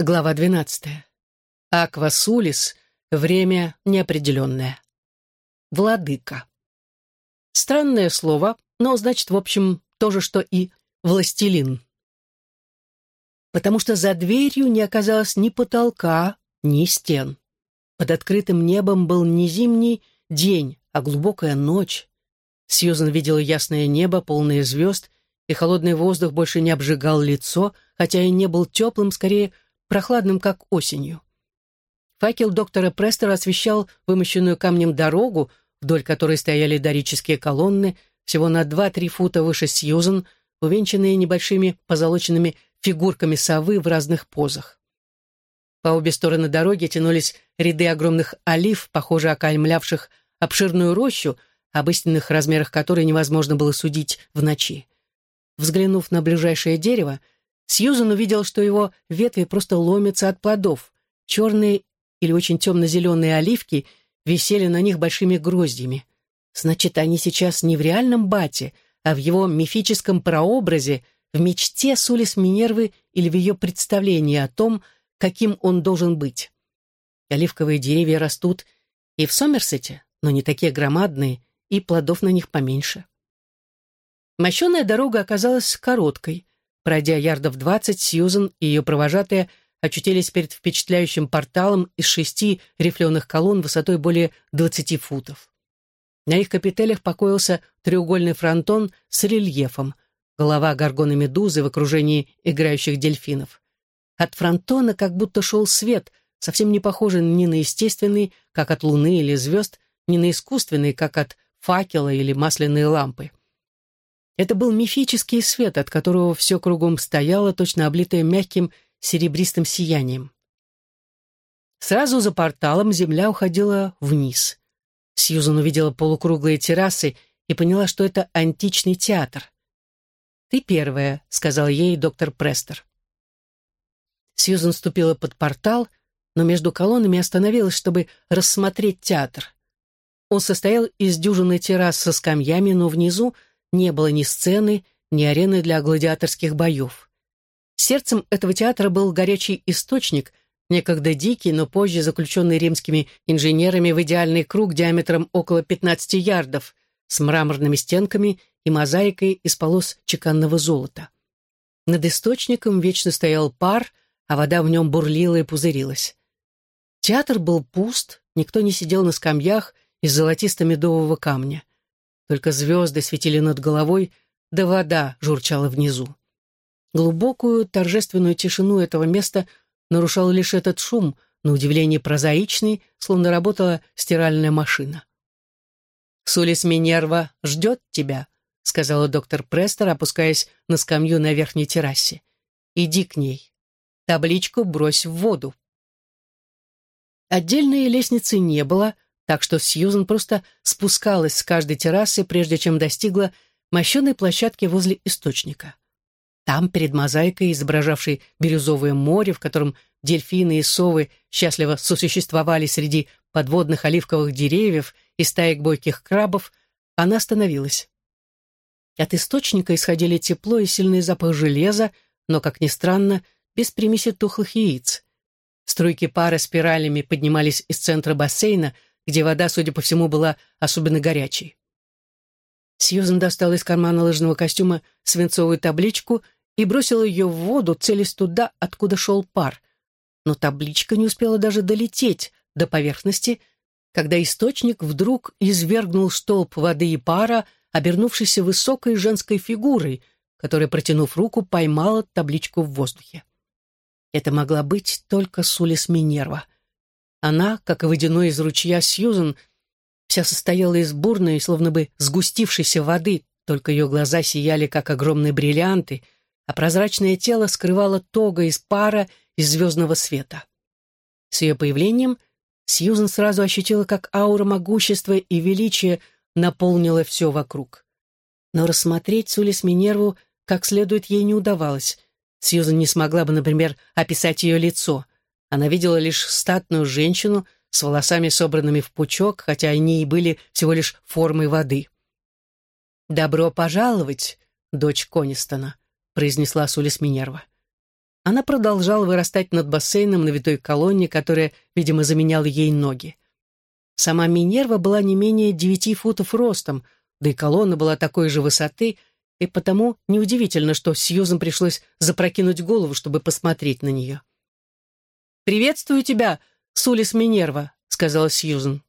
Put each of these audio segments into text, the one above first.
Глава 12. Аква Сулис. Время неопределенное. Владыка. Странное слово, но значит, в общем, то же, что и властелин. Потому что за дверью не оказалось ни потолка, ни стен. Под открытым небом был не зимний день, а глубокая ночь. Сьюзен видела ясное небо, полное звезд, и холодный воздух больше не обжигал лицо, хотя и не был теплым, скорее, прохладным, как осенью. Факел доктора Престера освещал вымощенную камнем дорогу, вдоль которой стояли дорические колонны, всего на 2-3 фута выше Сьюзен, увенчанные небольшими позолоченными фигурками совы в разных позах. По обе стороны дороги тянулись ряды огромных олив, похоже окаймлявших обширную рощу, об истинных размерах которой невозможно было судить в ночи. Взглянув на ближайшее дерево, Сьюзан увидел, что его ветви просто ломятся от плодов. Черные или очень темно-зеленые оливки висели на них большими гроздьями. Значит, они сейчас не в реальном бате, а в его мифическом прообразе, в мечте Сулис Минервы или в ее представлении о том, каким он должен быть. Оливковые деревья растут и в Сомерсете, но не такие громадные, и плодов на них поменьше. Мощеная дорога оказалась короткой. Пройдя ярдов двадцать, Сьюзен и ее провожатые очутились перед впечатляющим порталом из шести рифленых колонн высотой более двадцати футов. На их капителях покоился треугольный фронтон с рельефом, голова горгоны медузы в окружении играющих дельфинов. От фронтона как будто шел свет, совсем не похожий ни на естественный, как от луны или звезд, ни на искусственный, как от факела или масляной лампы. Это был мифический свет, от которого все кругом стояло, точно облитое мягким серебристым сиянием. Сразу за порталом земля уходила вниз. Сьюзан увидела полукруглые террасы и поняла, что это античный театр. «Ты первая», — сказал ей доктор Престер. Сьюзан ступила под портал, но между колоннами остановилась, чтобы рассмотреть театр. Он состоял из дюжины террас со скамьями, но внизу — не было ни сцены, ни арены для гладиаторских боев. Сердцем этого театра был горячий источник, некогда дикий, но позже заключенный римскими инженерами в идеальный круг диаметром около 15 ярдов, с мраморными стенками и мозаикой из полос чеканного золота. Над источником вечно стоял пар, а вода в нем бурлила и пузырилась. Театр был пуст, никто не сидел на скамьях из золотисто-медового камня. Только звезды светили над головой, да вода журчала внизу. Глубокую торжественную тишину этого места нарушал лишь этот шум, на удивление прозаичный, словно работала стиральная машина. «Сулис Минерва ждет тебя», — сказала доктор Престер, опускаясь на скамью на верхней террасе. «Иди к ней. Табличку брось в воду». Отдельной лестницы не было, так что Сьюзен просто спускалась с каждой террасы, прежде чем достигла мощенной площадки возле источника. Там, перед мозаикой, изображавшей бирюзовое море, в котором дельфины и совы счастливо сосуществовали среди подводных оливковых деревьев и стаек бойких крабов, она остановилась. От источника исходили тепло и сильный запах железа, но, как ни странно, без примеси тухлых яиц. Струйки пара спиралями поднимались из центра бассейна, где вода, судя по всему, была особенно горячей. Сьюзен достала из кармана лыжного костюма свинцовую табличку и бросила ее в воду, целясь туда, откуда шел пар. Но табличка не успела даже долететь до поверхности, когда источник вдруг извергнул столб воды и пара, обернувшийся высокой женской фигурой, которая, протянув руку, поймала табличку в воздухе. Это могла быть только Сулис Минерва — она, как и водяной из ручья Сьюзен, вся состояла из бурной, словно бы сгустившейся воды, только ее глаза сияли, как огромные бриллианты, а прозрачное тело скрывало тога из пара из звездного света. С ее появлением Сьюзен сразу ощутила, как аура могущества и величия наполнила все вокруг. Но рассмотреть Сулис Минерву как следует ей не удавалось. Сьюзен не смогла бы, например, описать ее лицо — она видела лишь статную женщину с волосами, собранными в пучок, хотя они и были всего лишь формой воды. «Добро пожаловать, дочь Конистона», — произнесла Сулис Минерва. она продолжала вырастать над бассейном на витой колонне, которая, видимо, заменяла ей ноги. Сама Минерва была не менее девяти футов ростом, да и колонна была такой же высоты, и потому неудивительно, что Сьюзан пришлось запрокинуть голову, чтобы посмотреть на нее. «Приветствую тебя, Сулис Минерва», — сказала Сьюзан.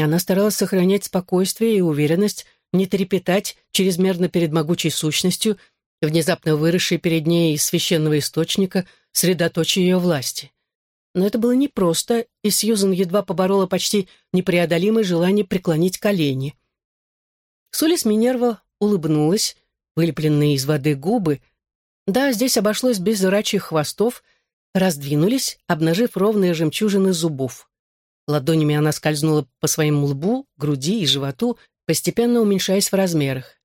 Она старалась сохранять спокойствие и уверенность, не трепетать чрезмерно перед могучей сущностью, внезапно выросшей перед ней из священного источника, средоточия ее власти. Но это было непросто, и Сьюзан едва поборола почти непреодолимое желание преклонить колени. Сулис Минерва улыбнулась, вылепленные из воды губы. Да, здесь обошлось без рачьих хвостов, раздвинулись, обнажив ровные жемчужины зубов. Ладонями она скользнула по своему лбу, груди и животу, постепенно уменьшаясь в размерах.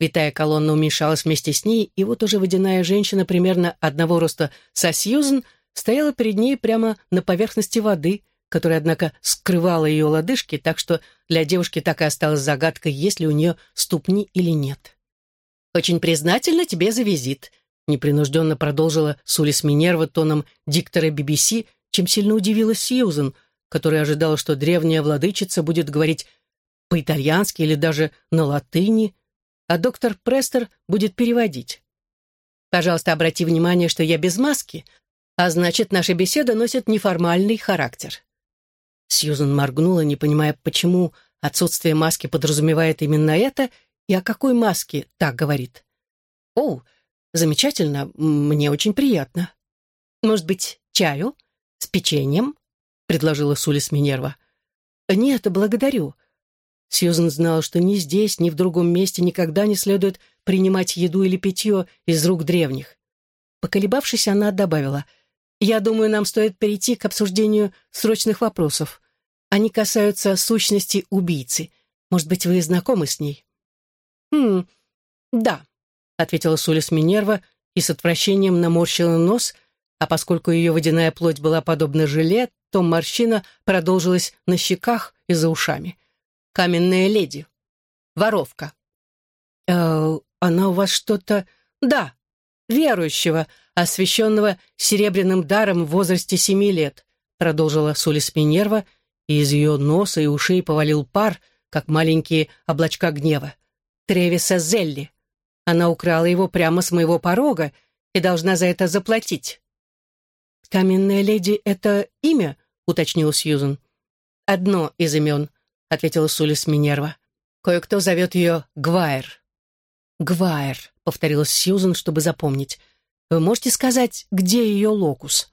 Витая колонна уменьшалась вместе с ней, и вот уже водяная женщина примерно одного роста со Сьюзен стояла перед ней прямо на поверхности воды, которая, однако, скрывала ее лодыжки, так что для девушки так и осталась загадкой, есть ли у нее ступни или нет. «Очень признательна тебе за визит», — непринужденно продолжила Сулис Минерва тоном диктора BBC, чем сильно удивилась Сьюзен, которая ожидала, что древняя владычица будет говорить по-итальянски или даже на латыни, а доктор Престер будет переводить. «Пожалуйста, обрати внимание, что я без маски, а значит, наша беседа носит неформальный характер». Сьюзан моргнула, не понимая, почему отсутствие маски подразумевает именно это и о какой маске так говорит. «О, замечательно, мне очень приятно. Может быть, чаю? С печеньем?» — предложила Сулис Минерва. «Нет, благодарю». Сьюзен знала, что ни здесь, ни в другом месте никогда не следует принимать еду или питье из рук древних. Поколебавшись, она добавила, «Я думаю, нам стоит перейти к обсуждению срочных вопросов. Они касаются сущности убийцы. Может быть, вы знакомы с ней?» «Хм, да», — ответила Сулис Минерва и с отвращением наморщила нос, а поскольку ее водяная плоть была подобна желе, то морщина продолжилась на щеках и за ушами. «Каменная леди. Воровка». «Э, «Она у вас что-то...» «Да, верующего, освященного серебряным даром в возрасте семи лет», продолжила Сулис Минерва, и из ее носа и ушей повалил пар, как маленькие облачка гнева. Тревиса Зелли. Она украла его прямо с моего порога и должна за это заплатить. «Каменная леди — это имя?» — уточнил Сьюзен. «Одно из имен», — ответила Сулис Минерва. «Кое-кто зовет ее Гвайр». «Гвайр», — повторила Сьюзен, чтобы запомнить. «Вы можете сказать, где ее локус?»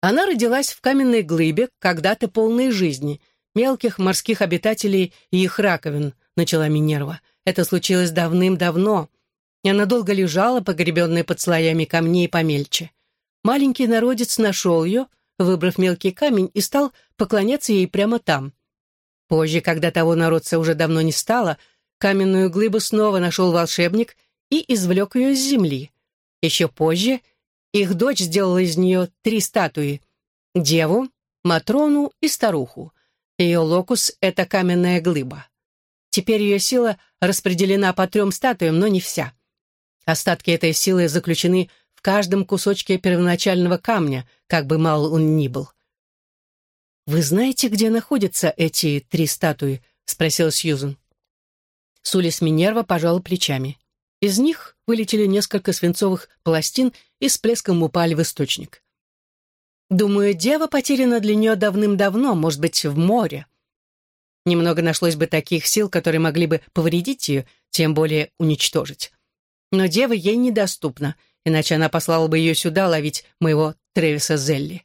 Она родилась в каменной глыбе, когда-то полной жизни, мелких морских обитателей и их раковин, начала Минерва. Это случилось давным-давно, и она долго лежала, погребенная под слоями камней помельче. Маленький народец нашел ее, выбрав мелкий камень, и стал поклоняться ей прямо там. Позже, когда того народца уже давно не стало, каменную глыбу снова нашел волшебник и извлек ее из земли. Еще позже их дочь сделала из нее три статуи — деву, Матрону и старуху. Ее локус — это каменная глыба. Теперь ее сила распределена по трем статуям, но не вся. Остатки этой силы заключены в каждом кусочке первоначального камня, как бы мал он ни был. «Вы знаете, где находятся эти три статуи?» — спросила Сьюзен. Сулис Минерва пожал плечами. Из них вылетели несколько свинцовых пластин и с плеском упали в источник. «Думаю, дева потеряна для нее давным-давно, может быть, в море», Немного нашлось бы таких сил, которые могли бы повредить ее, тем более уничтожить. Но дева ей недоступна, иначе она послала бы ее сюда ловить моего Тревиса Зелли.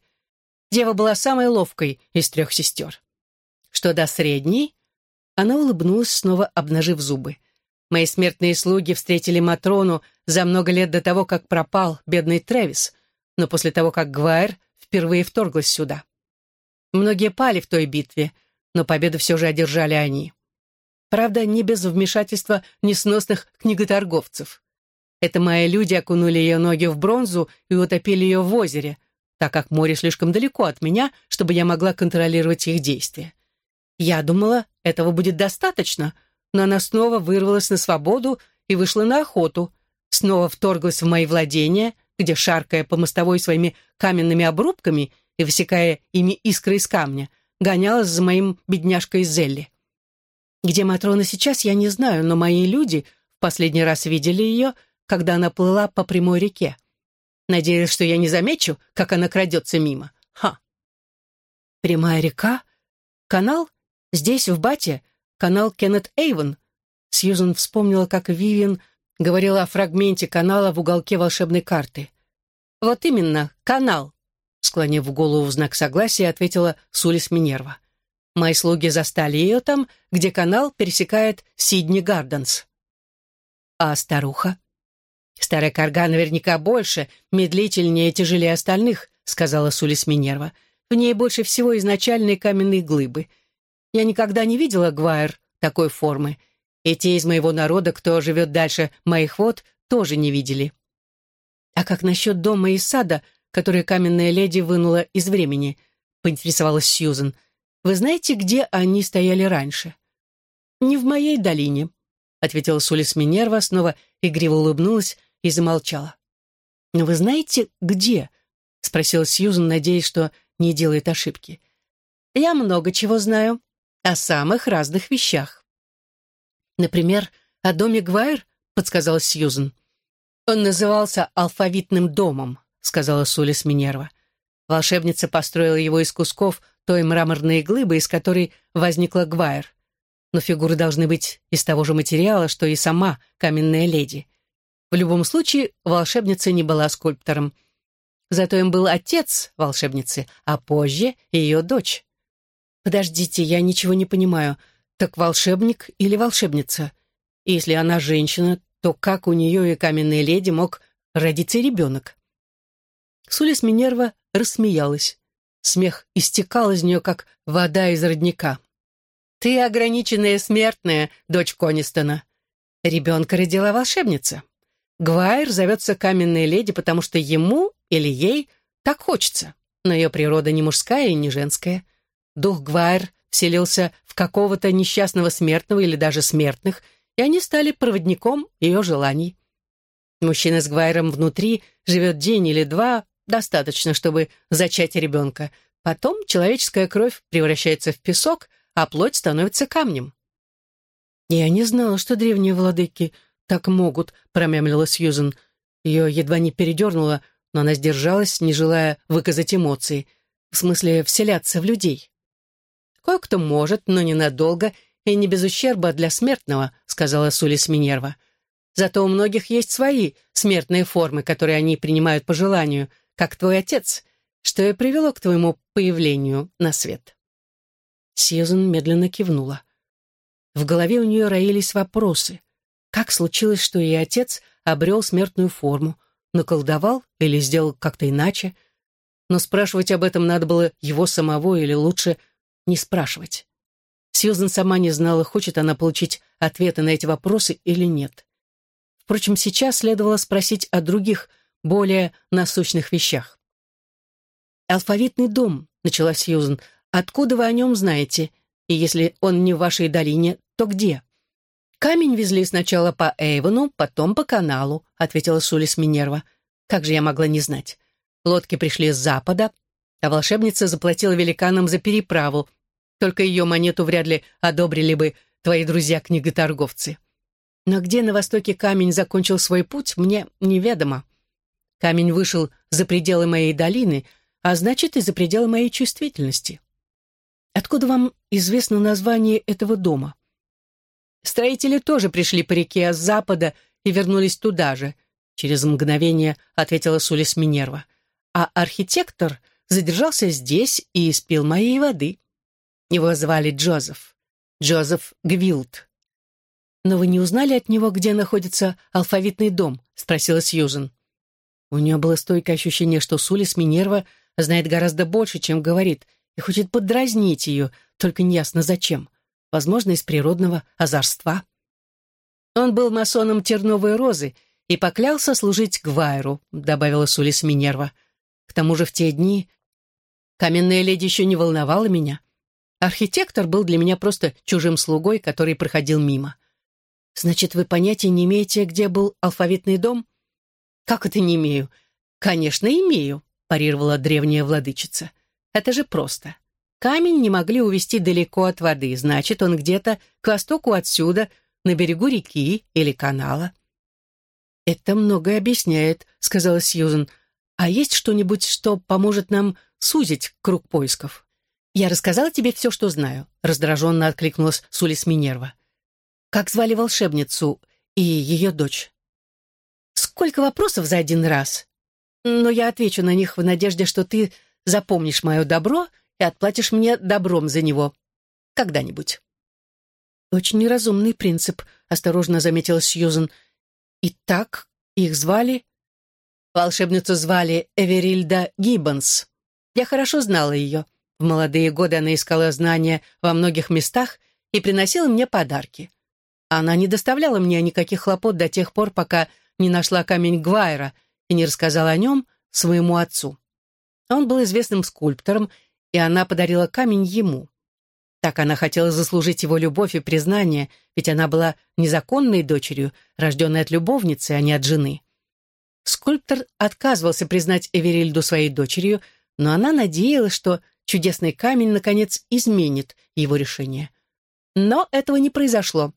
Дева была самой ловкой из трех сестер. Что до средней, она улыбнулась, снова обнажив зубы. Мои смертные слуги встретили Матрону за много лет до того, как пропал бедный Тревис, но после того, как Гвайр впервые вторглась сюда. Многие пали в той битве — но победу все же одержали они. Правда, не без вмешательства несносных книготорговцев. Это мои люди окунули ее ноги в бронзу и утопили ее в озере, так как море слишком далеко от меня, чтобы я могла контролировать их действия. Я думала, этого будет достаточно, но она снова вырвалась на свободу и вышла на охоту, снова вторглась в мои владения, где, шаркая по мостовой своими каменными обрубками и высекая ими искры из камня, гонялась за моим бедняжкой Зелли. Где Матрона сейчас, я не знаю, но мои люди в последний раз видели ее, когда она плыла по прямой реке. Надеялась, что я не замечу, как она крадется мимо. Ха! Прямая река? Канал? Здесь, в Бате? Канал Кеннет Эйвен? Сьюзен вспомнила, как Вивиан говорила о фрагменте канала в уголке волшебной карты. «Вот именно, канал», — склонив голову в знак согласия, ответила Сулис Минерва. «Мои слуги застали ее там, где канал пересекает Сидни Гарденс». «А старуха?» «Старая корга наверняка больше, медлительнее и тяжелее остальных», — сказала Сулис Минерва. «В ней больше всего изначальные каменные глыбы. Я никогда не видела Гвайр такой формы, и те из моего народа, кто живет дальше моих вод, тоже не видели. А как насчет дома и сада, который каменная леди вынула из времени, поинтересовалась Сьюзен. Вы знаете, где они стояли раньше? Не в моей долине, ответила Сулис Минерва, снова игриво улыбнулась и замолчала. «Но вы знаете, где?» — спросила Сьюзен, надеясь, что не делает ошибки. «Я много чего знаю. О самых разных вещах. «Например, о доме Гвайр?» — подсказала Сьюзен. «Он назывался алфавитным домом», — сказала Сулис Минерва. Волшебница построила его из кусков той мраморной глыбы, из которой возникла Гвайр. Но фигуры должны быть из того же материала, что и сама каменная леди. В любом случае, волшебница не была скульптором. Зато им был отец волшебницы, а позже ее дочь. «Подождите, я ничего не понимаю. Так волшебник или волшебница? И если она женщина, то как у нее и каменной леди мог родиться ребенок? Сулис Минерва рассмеялась. Смех истекал из нее, как вода из родника. «Ты ограниченная смертная, дочь Конистона. Ребенка родила волшебница. Гвайр зовется каменной леди, потому что ему или ей так хочется. Но ее природа не мужская и не женская. Дух Гвайр вселился в какого-то несчастного смертного или даже смертных, и они стали проводником ее желаний. Мужчина с Гвайром внутри живет день или два, достаточно, чтобы зачать ребенка. Потом человеческая кровь превращается в песок, а плоть становится камнем. «Я не знала, что древние владыки так могут», — промямлила Сьюзен. Ее едва не передернуло, но она сдержалась, не желая выказать эмоции, в смысле вселяться в людей. «Кое-кто может, но ненадолго и не без ущерба для смертного», сказала Сулис Минерва. «Зато у многих есть свои смертные формы, которые они принимают по желанию, как твой отец, что и привело к твоему появлению на свет». Сьюзен медленно кивнула. В голове у нее роились вопросы. Как случилось, что ее отец обрел смертную форму, наколдовал или сделал как-то иначе? Но спрашивать об этом надо было его самого или лучше – не спрашивать. Сьюзен сама не знала, хочет она получить ответы на эти вопросы или нет. Впрочем, сейчас следовало спросить о других, более насущных вещах. «Алфавитный дом», — начала Сьюзен, — «откуда вы о нем знаете? И если он не в вашей долине, то где?» «Камень везли сначала по Эйвону, потом по каналу», — ответила Сулис Минерва. «Как же я могла не знать? Лодки пришли с запада, а волшебница заплатила великанам за переправу. Только ее монету вряд ли одобрили бы твои друзья-книготорговцы. Но где на востоке камень закончил свой путь, мне неведомо. Камень вышел за пределы моей долины, а значит, и за пределы моей чувствительности. Откуда вам известно название этого дома? Строители тоже пришли по реке с запада и вернулись туда же, через мгновение ответила Сулис Минерва. А архитектор задержался здесь и испил моей воды. Его звали Джозеф. Джозеф Гвилд. «Но вы не узнали от него, где находится алфавитный дом?» — спросила Сьюзен. У нее было стойкое ощущение, что Сулис Минерва знает гораздо больше, чем говорит, и хочет подразнить ее, только неясно зачем. Возможно, из природного озорства. Он был масоном Терновой розы и поклялся служить Гвайру, добавила Сулис Минерва. К тому же в те дни Каменная леди еще не волновала меня. Архитектор был для меня просто чужим слугой, который проходил мимо. Значит, вы понятия не имеете, где был алфавитный дом? Как это не имею? «Конечно, имею», — парировала древняя владычица. «Это же просто. Камень не могли увести далеко от воды, значит, он где-то к востоку отсюда, на берегу реки или канала». «Это многое объясняет», — сказала Сьюзен. «А есть что-нибудь, что поможет нам сузить круг поисков?» «Я рассказала тебе все, что знаю», — раздраженно откликнулась Сулис Минерва. «Как звали волшебницу и ее дочь?» «Сколько вопросов за один раз?» «Но я отвечу на них в надежде, что ты запомнишь мое добро и отплатишь мне добром за него. Когда-нибудь». «Очень неразумный принцип», — осторожно заметила Сьюзен. «И так их звали?» Волшебницу звали Эверильда Гиббонс. Я хорошо знала ее. В молодые годы она искала знания во многих местах и приносила мне подарки. Она не доставляла мне никаких хлопот до тех пор, пока не нашла камень Гвайра и не рассказала о нем своему отцу. Он был известным скульптором, и она подарила камень ему. Так она хотела заслужить его любовь и признание, ведь она была незаконной дочерью, рожденной от любовницы, а не от жены. Скульптор отказывался признать Эверильду своей дочерью, но она надеялась, что чудесный камень, наконец, изменит его решение. Но этого не произошло.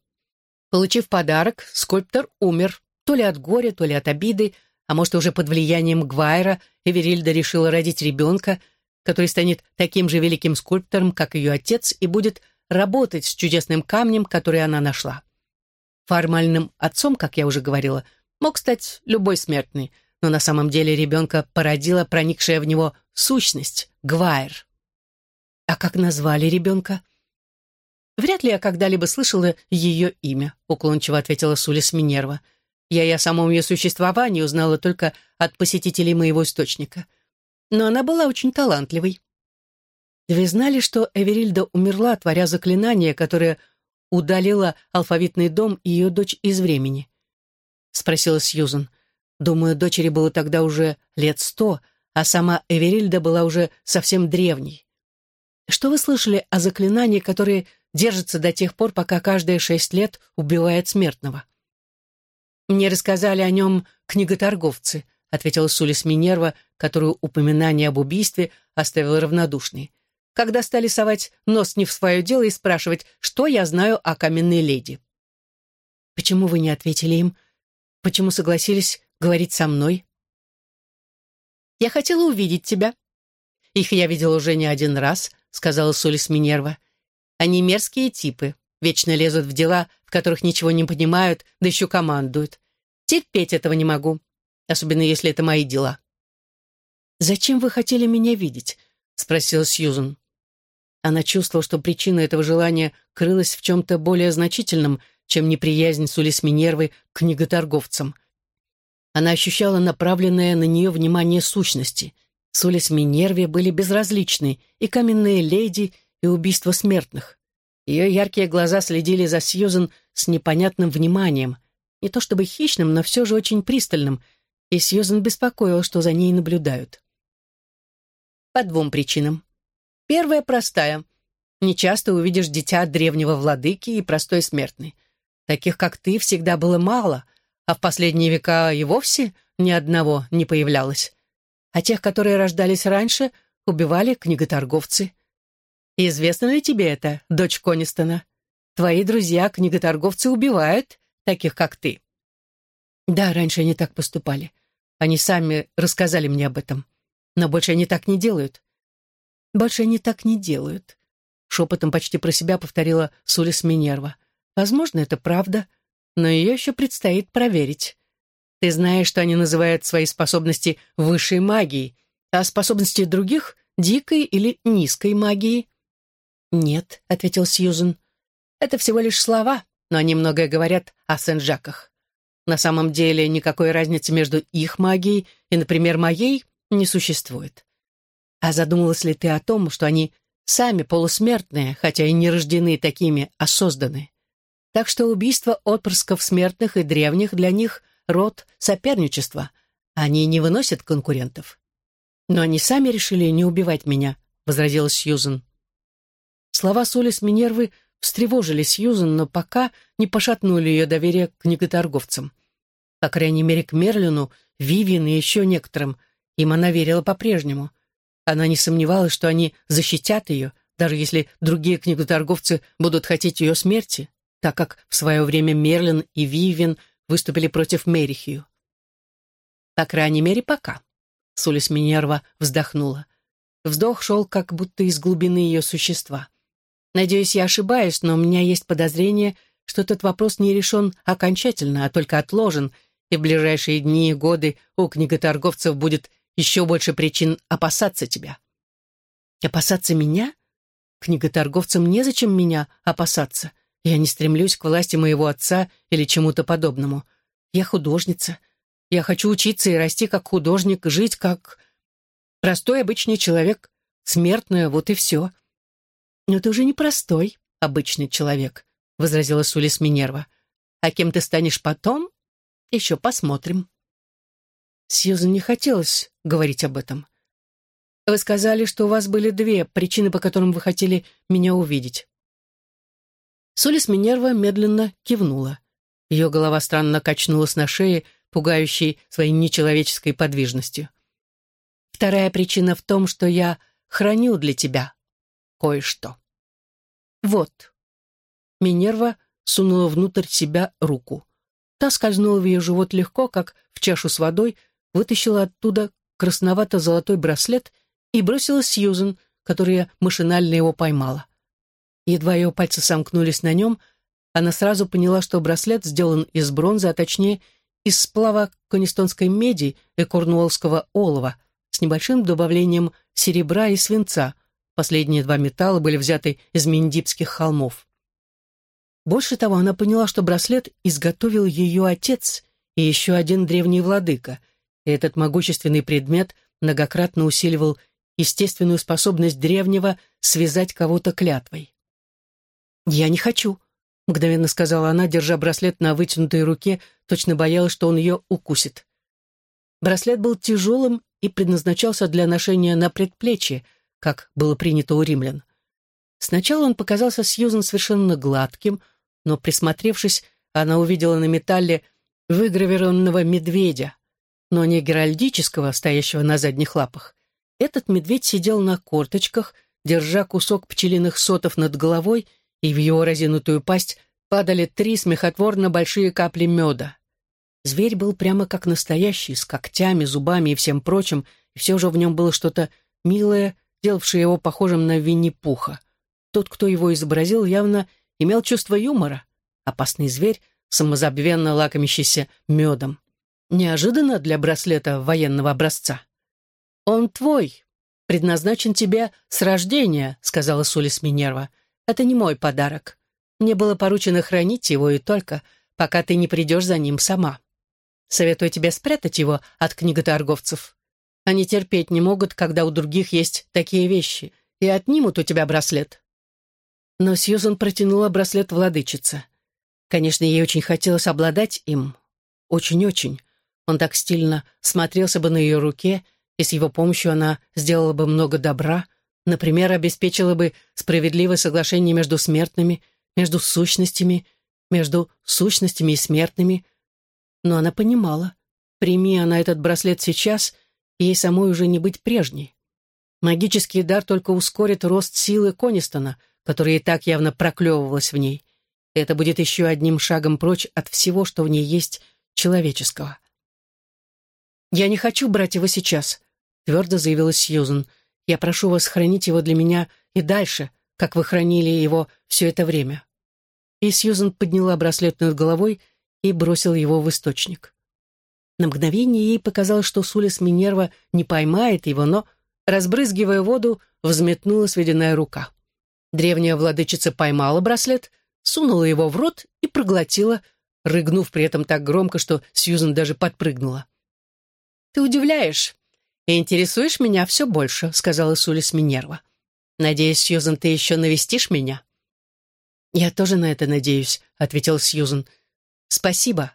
Получив подарок, скульптор умер, то ли от горя, то ли от обиды, а может, уже под влиянием Гвайра Эверильда решила родить ребенка, который станет таким же великим скульптором, как ее отец, и будет работать с чудесным камнем, который она нашла. Формальным отцом, как я уже говорила, мог стать любой смертный, но на самом деле ребенка породила проникшая в него сущность, Гвайр. «А как назвали ребенка?» «Вряд ли я когда-либо слышала ее имя», — уклончиво ответила Сулис Минерва. «Я и о самом ее существовании узнала только от посетителей моего источника. Но она была очень талантливой». «Вы знали, что Эверильда умерла, творя заклинание, которое удалило алфавитный дом и ее дочь из времени?» — спросила Сьюзен. «Думаю, дочери было тогда уже лет сто, а сама Эверильда была уже совсем древней. Что вы слышали о заклинании, которое держится до тех пор, пока каждые шесть лет убивает смертного? Мне рассказали о нем книготорговцы, ответила Сулис Минерва, которую упоминание об убийстве оставило равнодушной. Когда стали совать нос не в свое дело и спрашивать, что я знаю о каменной леди. Почему вы не ответили им? Почему согласились говорить со мной? Я хотела увидеть тебя. Их я видел уже не один раз, сказала Сулис Минерва. «Они мерзкие типы, вечно лезут в дела, в которых ничего не понимают, да еще командуют. Терпеть этого не могу, особенно если это мои дела». «Зачем вы хотели меня видеть?» — спросила Сьюзен. Она чувствовала, что причина этого желания крылась в чем-то более значительном, чем неприязнь Сулис Минервы к книготорговцам. Она ощущала направленное на нее внимание сущности — Сулис Минерве были безразличны и каменные леди, и убийство смертных. Ее яркие глаза следили за Сьюзен с непонятным вниманием, не то чтобы хищным, но все же очень пристальным, и Сьюзен беспокоила, что за ней наблюдают. По двум причинам. Первая простая. Нечасто увидишь дитя древнего владыки и простой смертной. Таких, как ты, всегда было мало, а в последние века и вовсе ни одного не появлялось а тех, которые рождались раньше, убивали книготорговцы. известно ли тебе это, дочь Конистона? Твои друзья, книготорговцы, убивают таких, как ты. Да, раньше они так поступали. Они сами рассказали мне об этом. Но больше они так не делают. Больше они так не делают. Шепотом почти про себя повторила Сулис Минерва. Возможно, это правда, но ее еще предстоит проверить. Ты знаешь, что они называют свои способности высшей магией, а способности других — дикой или низкой магией?» «Нет», — ответил Сьюзен. «Это всего лишь слова, но они многое говорят о Сен-Жаках. На самом деле никакой разницы между их магией и, например, моей не существует. А задумалась ли ты о том, что они сами полусмертные, хотя и не рождены такими, а созданы? Так что убийство отпрысков смертных и древних для них — род соперничества. Они не выносят конкурентов. Но они сами решили не убивать меня, возразила Сьюзен. Слова Солис Минервы встревожили Сьюзен, но пока не пошатнули ее доверие к книготорговцам. По крайней мере, к Мерлину, Вивин и еще некоторым, Им она верила по-прежнему. Она не сомневалась, что они защитят ее, даже если другие книготорговцы будут хотеть ее смерти, так как в свое время Мерлин и Вивен выступили против Мерихию. По крайней мере, пока. Сулис Минерва вздохнула. Вздох шел как будто из глубины ее существа. Надеюсь, я ошибаюсь, но у меня есть подозрение, что этот вопрос не решен окончательно, а только отложен, и в ближайшие дни и годы у книготорговцев будет еще больше причин опасаться тебя. Опасаться меня? Книготорговцам незачем меня опасаться. Я не стремлюсь к власти моего отца или чему-то подобному. Я художница. Я хочу учиться и расти как художник, жить как простой обычный человек, смертная, вот и все. Но ты уже не простой обычный человек, возразила Сулис Минерва. А кем ты станешь потом, еще посмотрим. Сьюзан не хотелось говорить об этом. Вы сказали, что у вас были две причины, по которым вы хотели меня увидеть. Солис Минерва медленно кивнула. Ее голова странно качнулась на шее, пугающей своей нечеловеческой подвижностью. Вторая причина в том, что я храню для тебя кое-что. Вот. Минерва сунула внутрь себя руку. Та скользнула в ее живот легко, как в чашу с водой, вытащила оттуда красновато-золотой браслет и бросила Сьюзен, которая машинально его поймала. Едва ее пальцы сомкнулись на нем, она сразу поняла, что браслет сделан из бронзы, а точнее из сплава конистонской меди и корнуоллского олова с небольшим добавлением серебра и свинца. Последние два металла были взяты из Миндипских холмов. Больше того, она поняла, что браслет изготовил ее отец и еще один древний владыка, и этот могущественный предмет многократно усиливал естественную способность древнего связать кого-то клятвой. «Я не хочу», — мгновенно сказала она, держа браслет на вытянутой руке, точно боялась, что он ее укусит. Браслет был тяжелым и предназначался для ношения на предплечье, как было принято у римлян. Сначала он показался Сьюзан совершенно гладким, но, присмотревшись, она увидела на металле выгравированного медведя, но не геральдического, стоящего на задних лапах. Этот медведь сидел на корточках, держа кусок пчелиных сотов над головой и в его разинутую пасть падали три смехотворно большие капли меда. Зверь был прямо как настоящий, с когтями, зубами и всем прочим, и все же в нем было что-то милое, делавшее его похожим на Винни-Пуха. Тот, кто его изобразил, явно имел чувство юмора. Опасный зверь, самозабвенно лакомящийся медом. Неожиданно для браслета военного образца. «Он твой, предназначен тебе с рождения», — сказала Сулис Минерва. — это не мой подарок. Мне было поручено хранить его и только, пока ты не придешь за ним сама. Советую тебе спрятать его от книготорговцев. Они терпеть не могут, когда у других есть такие вещи, и отнимут у тебя браслет». Но Сьюзан протянула браслет владычице. Конечно, ей очень хотелось обладать им. Очень-очень. Он так стильно смотрелся бы на ее руке, и с его помощью она сделала бы много добра, Например, обеспечила бы справедливое соглашение между смертными, между сущностями, между сущностями и смертными. Но она понимала, прими она этот браслет сейчас, ей самой уже не быть прежней. Магический дар только ускорит рост силы Конистона, которая и так явно проклевывалась в ней. это будет еще одним шагом прочь от всего, что в ней есть человеческого. «Я не хочу брать его сейчас», — твердо заявила Сьюзен, — я прошу вас хранить его для меня и дальше, как вы хранили его все это время». И Сьюзен подняла браслет над головой и бросила его в источник. На мгновение ей показалось, что Сулис Минерва не поймает его, но, разбрызгивая воду, взметнулась водяная рука. Древняя владычица поймала браслет, сунула его в рот и проглотила, рыгнув при этом так громко, что Сьюзен даже подпрыгнула. «Ты удивляешь и интересуешь меня все больше», — сказала Сулис Минерва. «Надеюсь, Сьюзан, ты еще навестишь меня?» «Я тоже на это надеюсь», — ответил Сьюзан. «Спасибо».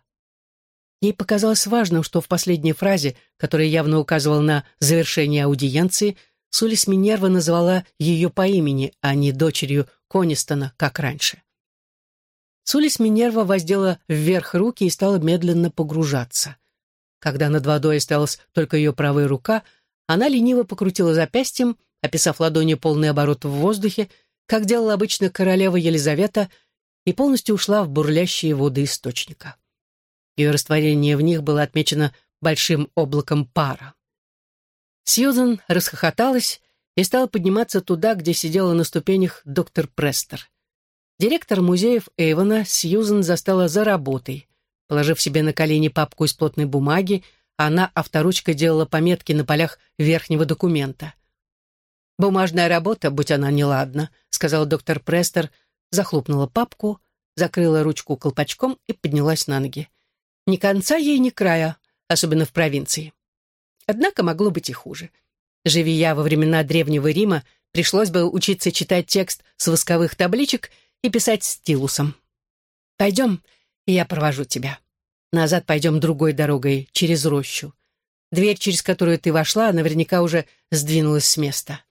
Ей показалось важным, что в последней фразе, которая явно указывала на завершение аудиенции, Сулис Минерва называла ее по имени, а не дочерью Конистона, как раньше. Сулис Минерва воздела вверх руки и стала медленно погружаться. Когда над водой осталась только ее правая рука, она лениво покрутила запястьем, описав ладони полный оборот в воздухе, как делала обычно королева Елизавета, и полностью ушла в бурлящие воды источника. Ее растворение в них было отмечено большим облаком пара. Сьюзен расхохоталась и стала подниматься туда, где сидела на ступенях доктор Престер. Директор музеев Эйвона Сьюзен застала за работой. Положив себе на колени папку из плотной бумаги, она авторучкой делала пометки на полях верхнего документа. «Бумажная работа, будь она неладна», — сказал доктор Престер, захлопнула папку, закрыла ручку колпачком и поднялась на ноги. Ни конца ей, ни края, особенно в провинции. Однако могло быть и хуже. Живи я во времена Древнего Рима, пришлось бы учиться читать текст с восковых табличек и писать стилусом. «Пойдем, и я провожу тебя. Назад пойдем другой дорогой, через рощу. Дверь, через которую ты вошла, наверняка уже сдвинулась с места».